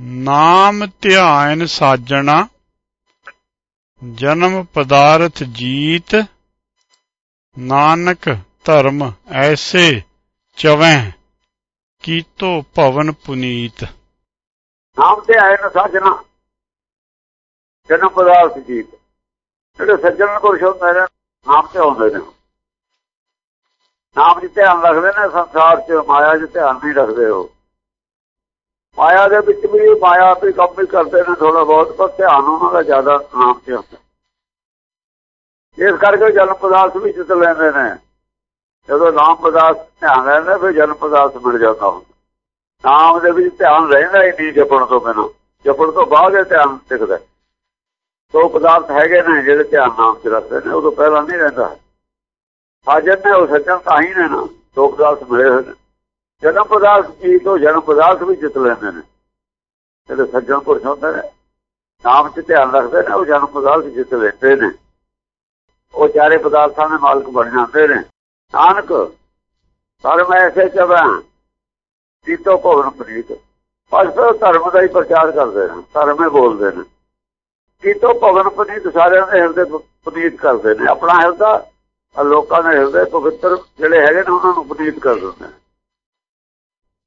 ਨਾਮ ਧਿਆਨ ਸਾਜਣਾ, ਜਨਮ ਪਦਾਰਥ ਜੀਤ, ਨਾਨਕ ਧਰਮ ਐਸੇ ਚਵੈ, ਕੀਤੋ ਭਵਨ ਪੁਨੀਤ। ਨਾਮ ਧਿਆਨ ਆਏ ਸਾਜਣਾ, ਜਨਮ ਪਦਾਰਥ ਜੀਤ। ਜਿਹੜੇ ਸੱਜਣ ਪੁਰਸ਼ ਹੁੰਦੇ ਨੇ, ਨਾਮ ਤੇ ਆਉਂਦੇ ਨੇ। ਨਾਮ ਦੀ ਧਿਆਨ ਰੱਖਦੇ ਨੇ, ਸੰਸਾਰ 'ਚ ਮਾਇਆ 'ਚ ਧਿਆਨ ਨਹੀਂ ਰੱਖਦੇ ਹੋ ਮਾਇਆ ਦੇ ਵਿੱਚ ਵੀ ਮਾਇਆ ਤੇ ਕੰਮ ਵੀ ਕਰਦੇ ਨੇ ਥੋੜਾ ਬਹੁਤ, ਪਰ ਧਿਆਨ ਉਹਨਾਂ ਦਾ ਜ਼ਿਆਦਾ ਨਾਮ ਤੇ ਹੁੰਦਾ। ਇਸ ਕਰਕੇ ਜਨਮ ਪਦਾਰਥ ਵੀ ਜਿੱਤ ਲੈਂਦੇ ਨੇ। ਜਦੋਂ ਨਾਮ ਪਦਾਰਥ ਧਿਆਨ ਲੈਂਦੇ ਫਿਰ ਜਨਮ ਪਦਾਰਥ ਮਿਲ ਜਾਂਦਾ ਹੁੰਦਾ। ਨਾਮ ਦੇ ਵਿੱਚ ਧਿਆਨ ਰਹਿੰਦਾ ਹੀ ਨਹੀਂ ਜਪਣ ਤੋਂ ਬਿਨਾਂ। ਜਪਣ ਤੋਂ ਬਾਅਦ ਇਹ ਧਿਆਨ ਟਿਕਦਾ। ਸੋ ਪਦਾਰਥ ਹੈਗੇ ਨੇ ਜਿਹੜੇ ਧਿਆਨ ਨਾਮ ਚ ਰੱਖਦੇ ਨੇ, ਉਦੋਂ ਪਹਿਲਾਂ ਨਹੀਂ ਰਹਿੰਦਾ। ਹਾਜ਼ਰ ਨੇ ਉਹ ਸੱਚਾ ਤਾਂ ਹੀ ਨੇ ਨਾ। ਦੋ ਪਦਾਰਥ ਮਿਲੇ ਹੋਏ ਨੇ। ਜਨਮ ਪਦਾਰਥ ਕੀ ਤੋਂ ਜਨਮ ਪਦਾਰਥ ਵੀ ਜਿੱਤ ਲੈਂਦੇ ਨੇ। ਜਿਹੜੇ ਸੱਜਣ ਪੁਰਸ਼ ਹੁੰਦੇ ਨੇ, ਨਾਮ 'ਚ ਧਿਆਨ ਰੱਖਦੇ ਨੇ, ਉਹ ਜਨਮ ਪਦਾਰਥ ਜਿੱਤ ਲੈਂਦੇ ਨੇ। ਉਹ ਚਾਰੇ ਪਦਾਰਥਾਂ ਦੇ ਮਾਲਕ ਬਣ ਜਾਂਦੇ ਨੇ। ਨਾਨਕ ਪਰ ਮੈਂ ਐਸੇ ਚਵਾ, ਜੀਤੋ ਭਵਨ ਪ੍ਰੀਤ। ਬਸ ਧਰਮ ਦਾ ਹੀ ਪ੍ਰਚਾਰ ਕਰਦੇ ਨੇ, ਧਰਮੇ ਬੋਲਦੇ ਨੇ। ਜੀਤੋ ਭਵਨ ਪ੍ਰੀਤ ਸਾਰਿਆਂ ਦੇ ਹਿਰਦੇ ਪ੍ਰੀਤ ਕਰਦੇ ਨੇ। ਆਪਣਾ ਹਿਰਦਾ ਲੋਕਾਂ ਦੇ ਹਿਰਦੇ ਪਵਿੱਤਰ ਜਿਹੜੇ ਹੈਗੇ ਨੇ, ਉਹਨਾਂ ਨੂੰ ਪ੍ਰੀਤ ਕਰ ਦਿੰਦੇ ਨੇ।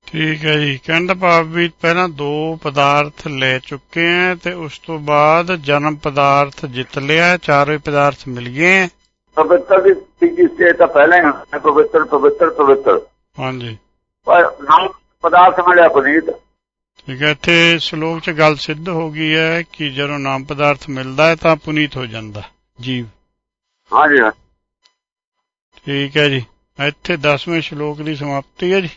ਠੀਕ ਹੈ ਜੀ। ਕਹਿੰਦਾ ਭਾਵ ਵੀ ਪਹਿਲਾਂ ਦੋ ਪਦਾਰਥ ਲੈ ਚੁੱਕੇ ਆ ਤੇ ਉਸ ਤੋਂ ਬਾਅਦ ਜਨਮ ਪਦਾਰਥ ਜਿੱਤ ਲਿਆ ਚਾਰੇ ਪਦਾਰਥ ਮਿਲ ਗਏ। ਪਵਿੱਤਰ ਦੀ ਤੀਜੀ ਸਟੇਜ ਤਾਂ ਪਹਿਲਾਂ ਹੀ ਹੈ ਪਵਿੱਤਰ ਪਵਿੱਤਰ ਪਵਿੱਤਰ। ਹਾਂਜੀ। ਪਰ ਨਾਮ ਪਦਾਰਥ ਮਿਲਿਆ ਪੁਨੀਤ। ਠੀਕ ਹੈ। ਇੱਥੇ ਸ਼ਲੋਕ 'ਚ ਗੱਲ ਸਿੱਧ ਹੋ ਗਈ ਹੈ ਕਿ ਜਦੋਂ ਨਾਮ ਪਦਾਰਥ ਮਿਲਦਾ ਹੈ ਤਾਂ ਪੁਨੀਤ ਹੋ ਜਾਂਦਾ ਜੀਵ। ਹਾਂਜੀ ਠੀਕ ਹੈ ਜੀ। ਇੱਥੇ 10ਵੇਂ ਸ਼ਲੋਕ ਦੀ ਸਮਾਪਤੀ ਹੈ ਜੀ।